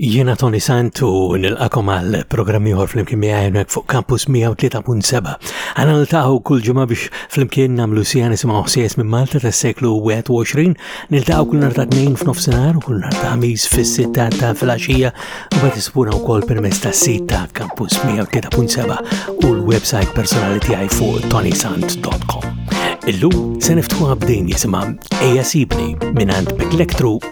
Jiena Tony Sant u nilqakom għal programm ieħor flimkien miegħi fuq Campus 103.7. Għana niltaqgħu kull ġimgħa biex flimkien nagħmlu sija nisimgħu ħsies minn Malta tas-seklu 21, niltaqgħu kull nhar ta' tnejn f'nofsinhar u kull nhar ta' ħamis fis-sitta ta' filgħaxija u bad isbuna wkoll permezz tas-sit ta' Campus 103.7 u l-website personali tiegħi fuq tonysant.com. Illum se niftħu għabdin jisimha Eja Sibni minn għand Beklektru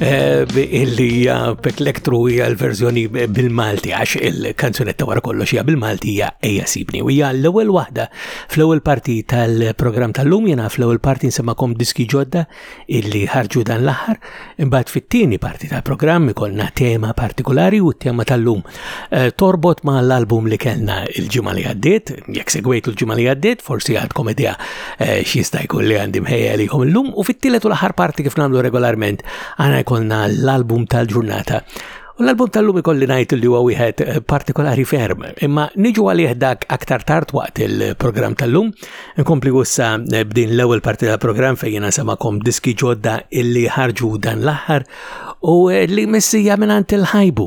Eh, illi hija peklektru hija l-verżjoni bil-Malti għax il-kanzunetta wara kollox hija bil-Malti hija ejja sibni. U hija l-ewwel waħda fl-ewwel parti tal-programm tal-lum jiena fl-ewwel parti nsemmakom diski ġodda illi ħarġu dan l-aħħar. Imbagħad fit-tieni parti tal-programm ikollna tema partikolari u t-tema tal-lum Eh, torbot ma l-album li kellna il-ġimgħa li għaddiet, jekk segwejtu l-ġimgħa li għaddiet, forsi għandkom idea eh, x'jista' jkun li għandi mħejja lihom illum u fit-tielet u l-aħħar parti kif nagħmlu regolarment għana jkollna l-album tal-ġurnata U l-album tal-lum ikolli najt li huwa wieħed eh, partikolari ferm, imma niġu għalih dak aktar tard waqt il-programm tal-lum. Nkompli gussa eh, b'din l-ewwel parti tal-programm fejn jiena samakom diski ġodda illi ħarġu dan l-aħħar u eh, li missija mingħand il-ħajbu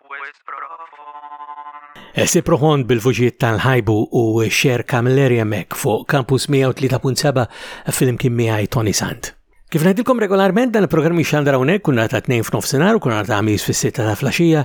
Wis profond. Ħsieb proħond bil-vuċijiet tal-ħajbu u xer Camilleri hemmhekk fuq Campus 103.7 fil-imkien miegħi Tony Sant. Kif ngħidilkom regolarment dan il-programm jixxandra hawnhekk kun ta' tnejn f'nofsinhar u kun ta' ħamis fis-sitta ta' flaxija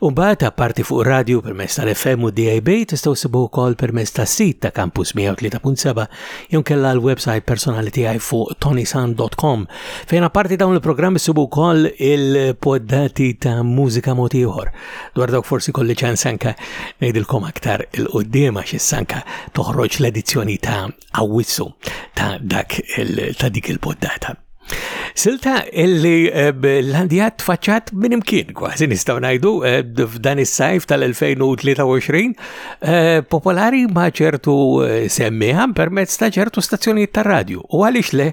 u mbagħad apparti fuq radju permezz tal-FM u DAB tistgħu sibu wkoll permezz tas-sit ta' Campus 103.7 jew kella l-website personali tiegħi fuq tonisan.com Fejn apparti dawn il-programm sibu wkoll il-poddati ta' mużika mod ieħor. Dwar dawk forsi kolli ċans anka ngħidilkom aktar il-qudiem għax issanka toħroġ l-edizzjoni ta' Awwissu ta' dak ta' dik il-poddata. Silta illi eh, l-għandijat faċċat minn imkien, kważi nistaw najdu, eh, f'dan is-sajf tal-2023, eh, popolari ma ċertu semmiħa permezz ta' ċertu stazzjonijiet tar-radju. U għalix le,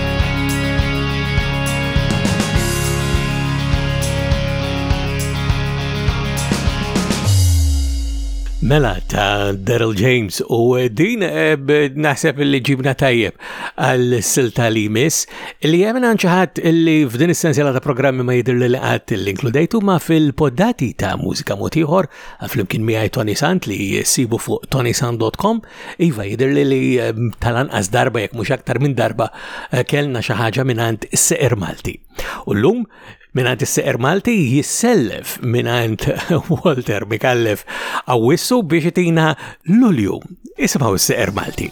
Mela ta' Daryl James u eh, din eh, naħseb li ġibna tajjeb għal silta li mis li għemina nċaħat li f'din essenzjala ta' programmi ma jidir li għat l-inkludejtu ma fil-poddati ta' mużika motiħor fl-imkien miħaj Tony Sant li jessibu fuq tonysant.com Iva, jidirli li ehm, tal-anqas darba jekk mhux aktar minn darba eh, kellna xi ħaġa mingħand is-seqer Malti. U llum mingħand is-seqer Malti jissellef mingħand Walter Mikallef għawissu biex itina Lulju. Isimgħu s-seqer Malti.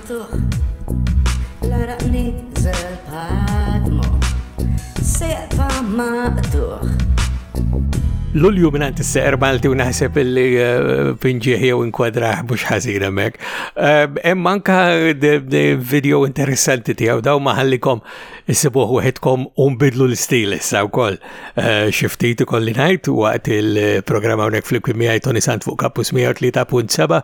Tuħ, l-araq nitzel padmu, seqfa maqtuħ. Lulju minant s-seqer Malti u naħseb li eh, pinġieħ jew inkwadraħ mux ħazina mek. Eh, hemm anka video interessanti tiegħu daw maħallikom issibuħ weħidkom u nbidlu l-istil issa wkoll. Eh, xi ftit ikolli ngħid waqt il-programma hawnhekk flimkien miegħi Tony Sant fuq Kapus 103.7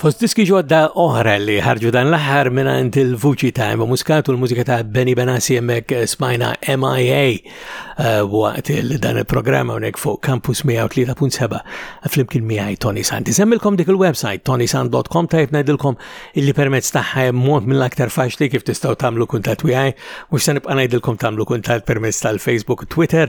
Fost diski ġodda oħra li ħarġu dan l-aħħar mingħand il-vuċi ta' Emma Muscat u l-mużika ta' Benny Benassi hemmhekk eh, smajna MIA eh, waqt dan il-programm hawnhekk fuq Campus 103.7 flimkien miegħi Tony Sand. Isemmilkom dik il-website tonysand.com tajb ngħidilkom illi permezz tagħha hemm mod mill-aktar faċli kif tistgħu tagħmlu kuntatt miegħi, mhux se nibqa' ngħidilkom tagħmlu kuntatt permezz tal-Facebook, Twitter,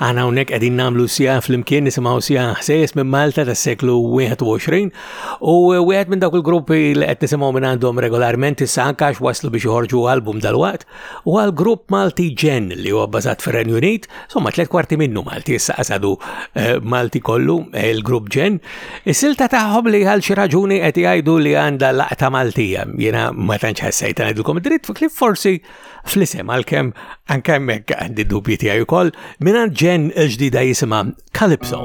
Aħna hawnhekk qegħdin nagħmlu siegħa flimkien nisimgħu siegħa ħsejjes minn Malta tas-seklu 21 u eh, wieħed minn dawk il-gruppi li qed nisimgħu minn għandhom regolarment issa anke għax waslu biex joħorġu album dal-waqt u għal grupp Malti Ġen li huwa bbażat fir-Renju Unit, somma tliet kwarti minnu Malti issa qasadu eh, Malti kollu eh, il-grupp Ġen. Is-silta tagħhom li għal xi raġuni qed jgħidu li għandha laqta Maltija. Jiena ma tantx ħassejt ngħidilkom dritt, forsi fl-isem għalkemm anke hemmhekk għandi dubji tiegħi wkoll mingħand ġen ġdida jisimha Calypso.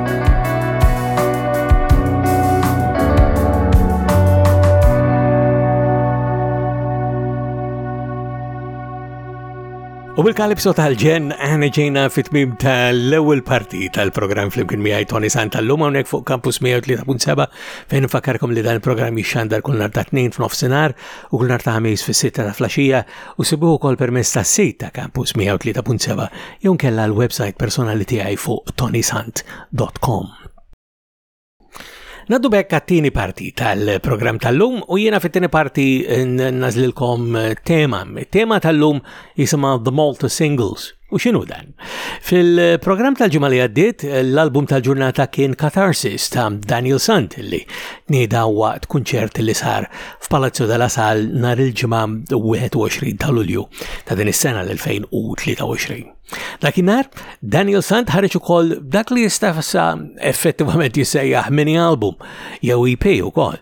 U bil-kalipso tal-ġen għana ġejna fit-tmim tal-ewel parti tal-program fl-imkien miħaj Tony Santa l-lum għonek fuq kampus 103.7 fejn fakarkom li dan il-program jixxandar kull nar ta' 2 f'nofsinar u kull nar ta' 5 fis-6 ta' flasġija u sibuh ukoll permezz tas-sit ta' Campus 103.7 jew nkella l-website personali tiegħi fuq tonysant.com. Naddu bekk għat-tieni parti tal-programm tal-lum u jiena fit-tieni parti nażlilkom eh, tema. Tema tal-lum jisimha The Malta Singles U xinu dan? Fil-programm tal-ġimgħa li għaddiet, l-album tal-ġurnata kien Catharsis ta' Daniel Sant li nida waqt kunċert li sar f'Palazzo della Sal nhar il-ġimgħa 21 ta' Lulju ta' din is-sena l-2023. Dakinhar, Daniel Sant ħareġ ukoll dak li jistafsa effettivament jissejjaħ mini album jew EP ukoll.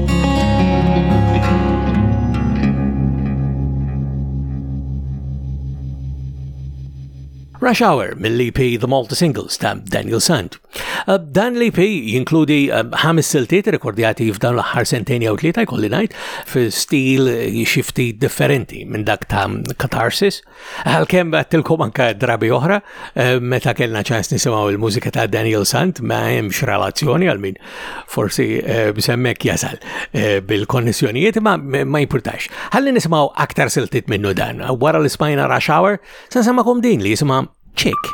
Rush Hour mill-EP The Malta Singles ta' Daniel Sand. Uh, dan l-EP jinkludi uh, ħames siltiet rekordjati f'dan l-aħħar sentejn jew tlieta jkolli ngħid fi stil xifti differenti minn dak ta' Catharsis, Għal-kem għattilkom anka drabi oħra, eh, meta kellna ċans nisimaw il-mużika ta' Daniel Sant, ma' hemmx relazzjoni għal-min forsi eh, bisemmek jasal eh, bil-konnessjonijiet, ma' ma' jimportax. Għalli nisimaw aktar siltit minnu dan, wara l-Spina Rush Hour, san samakom din li jisima Chick.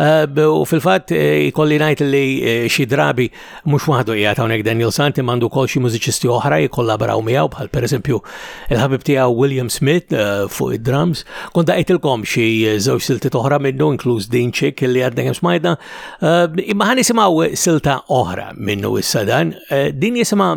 Eh, u fil-fatt eh, ikolli ngħid li eh, xi drabi mhux waħdu hija hawnhekk Daniel Santi mandu kol xi mużiċisti oħra jikollaboraw miegħu bħal pereżempju il-ħabib tiegħu William Smith fuq id-drums. Kont daqgħidilkom xi żewġ silti oħra minnu inkluż din ċik li għadna kemm smajda. Imma ħan nisimgħu silta oħra minnu issa dan. Din jisimha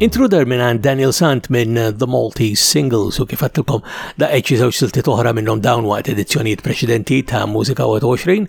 Intruder minn għand Daniel Sant minn uh, The Maltese Singles u kif għattilkom da eċi żewġ silti toħra minnhom dawn waqt edizzjonijiet preċedenti ta' Mużika 21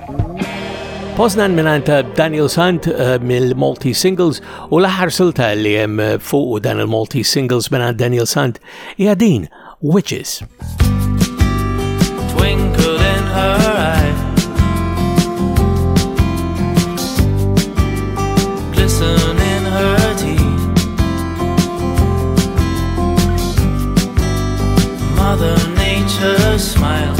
Poznan minant eh, Daniel Sant eh, mill-Multi Singles u l-aħħar silta li jem eh, fuq dan il-Multi Singles minant Daniel Sant hija din Witches. Twinkle in her eye Glisten in her teeth Mother Nature smile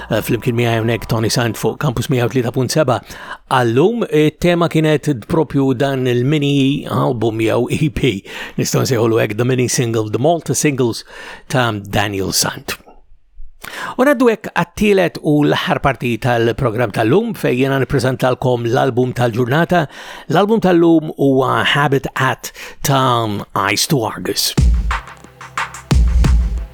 Eh, flimkien miegħi hawnhekk Tony Sant fuq Campus 103.7. Allum it-tema eh, kienet propju dan il-mini album jew EP. Nistgħu nsejħulu hekk The Mini Single, The Malta Singles ta' Daniel Sant. U naddu hekk għattilet u l-ħar parti tal-programm tal-lum fejn jiena nippreżentalkom l-album tal-ġurnata. L-album tal-lum huwa Habit At ta' Ice to Argus.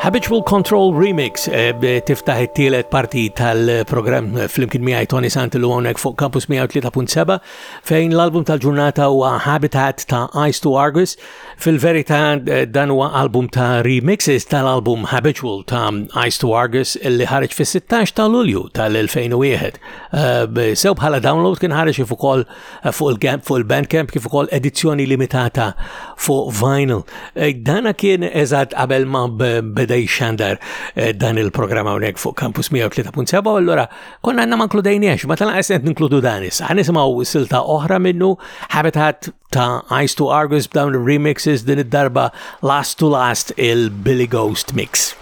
Habitual Control Remix eh, tiftaħ it-tielet parti tal-programm fl-imkien miegħi Tony Santillu hawnhekk fuq Campus 103.7 fejn l-album tal-ġurnata huwa Habitat ta' Ice to Argus. Fil-verità eh, dan huwa album ta' remixes tal-album Habitual ta' Ice to Argus li ħareġ fis-16 ta' Lulju tal-2001. Eh, sew bħala download kien ħareġ ukoll eh, fuq il-Bandcamp kif ukoll edizzjoni limitata fuq vinyl. Eh, dana kien eżatt qabel ma beda jxandar eh, dan il-programm hawnhekk fuq Campus 103.7 u allura konna għandna ma nkludejniex, ma tal-qas qed ninkludu dan issa. Ħanisimgħu silta oħra minnu Habitat ta' Ice to Argus b'dawn il-remixes din id-darba Last to Last il-Billy Ghost Mix.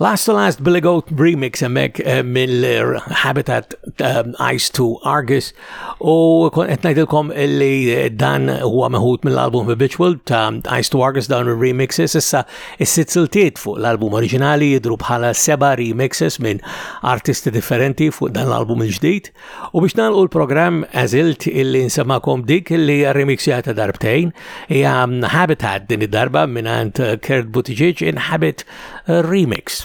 Last to Last Billy Goat remix emmek eh, mill-Habitat um, Ice to Argus u kon etnajdilkom illi eh, dan huwa meħut mill-album Habitual ta' Ice to Argus dan remixes issa s-sitt siltiet fuq l-album oriġinali jidru bħala seba remixes minn artisti differenti fuq dan l-album il-ġdid U biex nalqu l-programm għazilt illi nsemakom dik illi remixjata darbtejn hija Habitat din id-darba minant Kurt Buttigieg in Habit Remix.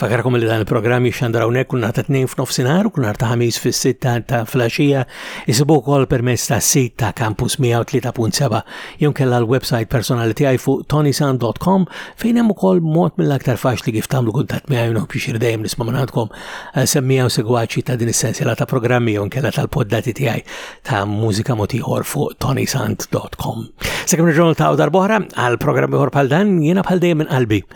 Fakarkom li dan il-programm jixxandra hawnhekk kull nhar ta' tnejn f'nofsinhar u kull nhar ta' ħamis fis-sitta ta' flaxija isibu wkoll permezz tas-sit ta' Campus 103.7 jew kellha l-website personali tiegħi fuq tonisan.com fejn hemm ukoll mod mill-aktar faċli kif tagħmlu kuntatt miegħi u biex dejjem nisma' minn għandkom eh, semmija u segwaċi ta' din is-sensiela ta' programmi jew kellha tal-poddati tiegħi ta' mużika motiħor fuq tonisan.com. Sekemm nirġgħu ta' darbohra għal programmi ħor bħal dan jiena bħal dejjem minn qalbi.